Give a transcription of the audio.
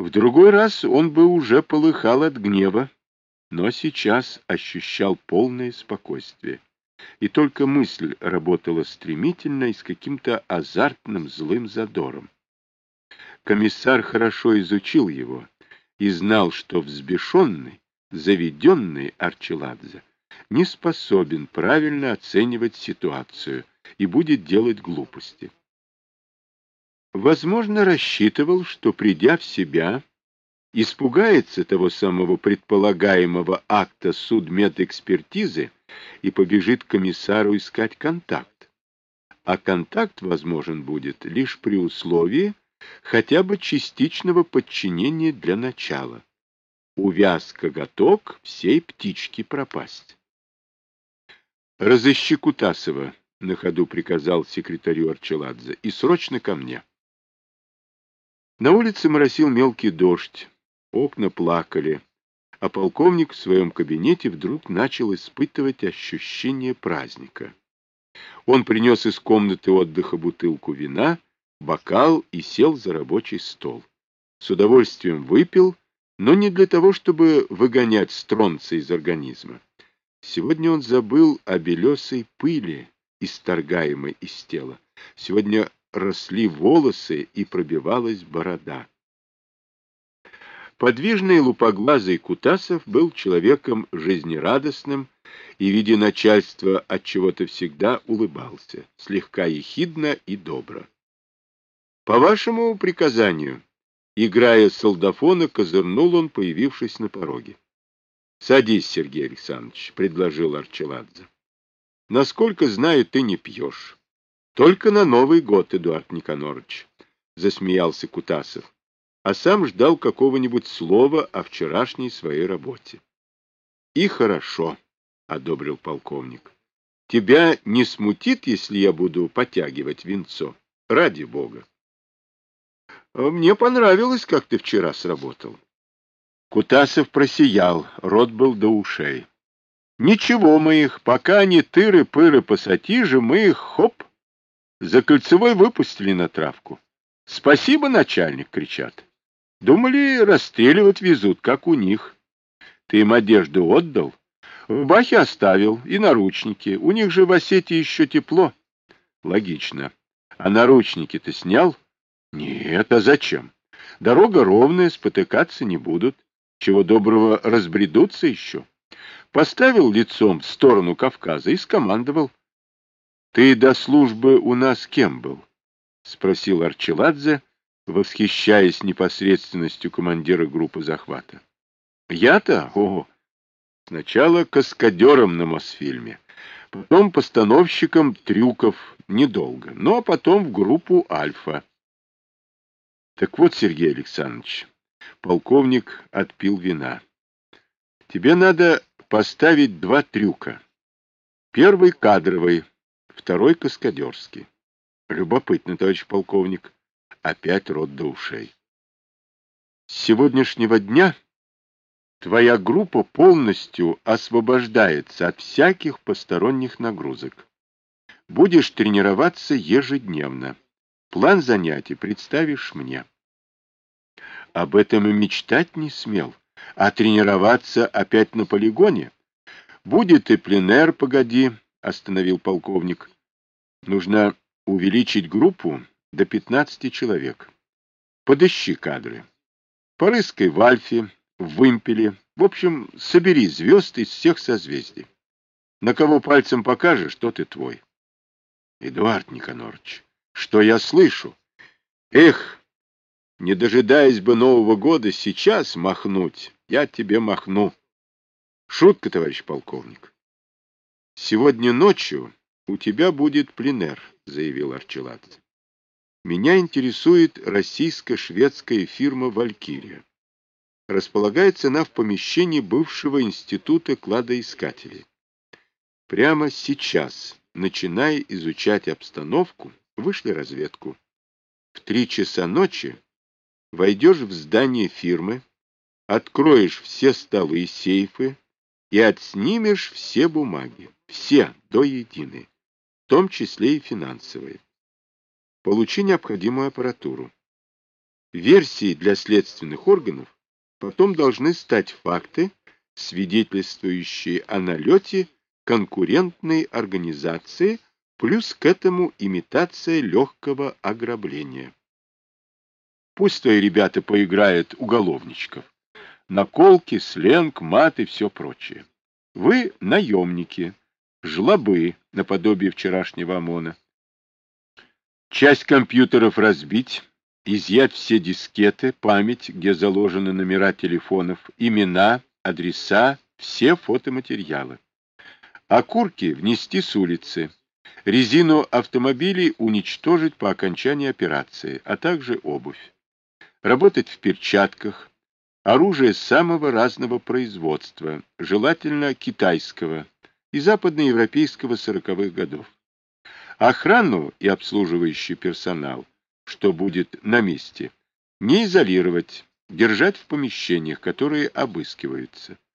В другой раз он бы уже полыхал от гнева, но сейчас ощущал полное спокойствие. И только мысль работала стремительно и с каким-то азартным злым задором. Комиссар хорошо изучил его и знал, что взбешенный, заведенный Арчеладзе не способен правильно оценивать ситуацию и будет делать глупости. Возможно, рассчитывал, что, придя в себя, испугается того самого предполагаемого акта судмедэкспертизы и побежит к комиссару искать контакт. А контакт возможен будет лишь при условии хотя бы частичного подчинения для начала. Увяз коготок всей птички пропасть. «Разыщи Кутасова», — на ходу приказал секретарю Арчеладзе, — «и срочно ко мне». На улице моросил мелкий дождь, окна плакали, а полковник в своем кабинете вдруг начал испытывать ощущение праздника. Он принес из комнаты отдыха бутылку вина, бокал и сел за рабочий стол. С удовольствием выпил, но не для того, чтобы выгонять стронца из организма. Сегодня он забыл о белесой пыли, исторгаемой из тела. Сегодня росли волосы и пробивалась борода. Подвижный лупоглазый Кутасов был человеком жизнерадостным и, видя начальство, от чего-то всегда улыбался, слегка ехидно и добро. По вашему приказанию, играя солдафона, козырнул он, появившись на пороге. — Садись, Сергей Александрович, — предложил Арчеладзе. — Насколько знаю, ты не пьешь. — Только на Новый год, Эдуард Никонорович, — засмеялся Кутасов а сам ждал какого-нибудь слова о вчерашней своей работе. — И хорошо, — одобрил полковник. — Тебя не смутит, если я буду потягивать винцо? Ради бога. — Мне понравилось, как ты вчера сработал. Кутасов просиял, рот был до ушей. — Ничего мы их, пока они тыры-пыры пассатижи, мы их, хоп, за кольцевой выпустили на травку. — Спасибо, начальник, — кричат. Думали, расстреливать везут, как у них. Ты им одежду отдал? В бахе оставил, и наручники. У них же в Осетии еще тепло. Логично. А наручники ты снял? Нет, а зачем? Дорога ровная, спотыкаться не будут. Чего доброго разбредутся еще. Поставил лицом в сторону Кавказа и скомандовал. — Ты до службы у нас кем был? — спросил Арчеладзе, восхищаясь непосредственностью командира группы захвата. Я-то, о, сначала каскадером на Мосфильме, потом постановщиком трюков недолго, но потом в группу «Альфа». Так вот, Сергей Александрович, полковник отпил вина. Тебе надо поставить два трюка. Первый кадровый, второй каскадерский. Любопытно, товарищ полковник опять рот до ушей. С сегодняшнего дня твоя группа полностью освобождается от всяких посторонних нагрузок. Будешь тренироваться ежедневно. План занятий представишь мне. Об этом и мечтать не смел. А тренироваться опять на полигоне? Будет и пленэр, погоди, остановил полковник. Нужно увеличить группу до 15 человек. Подыщи кадры. Порыскай в Альфе, в Вымпеле. В общем, собери звезд из всех созвездий. На кого пальцем покажешь, тот и твой. Эдуард Никонорович, что я слышу? Эх, не дожидаясь бы Нового года, сейчас махнуть. Я тебе махну. Шутка, товарищ полковник. Сегодня ночью у тебя будет пленер, заявил Арчеладзе. Меня интересует российско-шведская фирма «Валькирия». Располагается она в помещении бывшего института кладоискателей. Прямо сейчас, начиная изучать обстановку, вышли разведку. В три часа ночи войдешь в здание фирмы, откроешь все столы и сейфы и отснимешь все бумаги, все до единой, в том числе и финансовые. Получи необходимую аппаратуру. Версией для следственных органов потом должны стать факты, свидетельствующие о налете конкурентной организации, плюс к этому имитация легкого ограбления. Пусть твои ребята поиграют уголовничков. Наколки, сленг, мат и все прочее. Вы наемники, жлобы, наподобие вчерашнего ОМОНа. Часть компьютеров разбить, изъять все дискеты, память, где заложены номера телефонов, имена, адреса, все фотоматериалы. Окурки внести с улицы, резину автомобилей уничтожить по окончании операции, а также обувь. Работать в перчатках, оружие самого разного производства, желательно китайского и западноевропейского сороковых годов. Охрану и обслуживающий персонал что будет на месте, не изолировать, держать в помещениях, которые обыскиваются.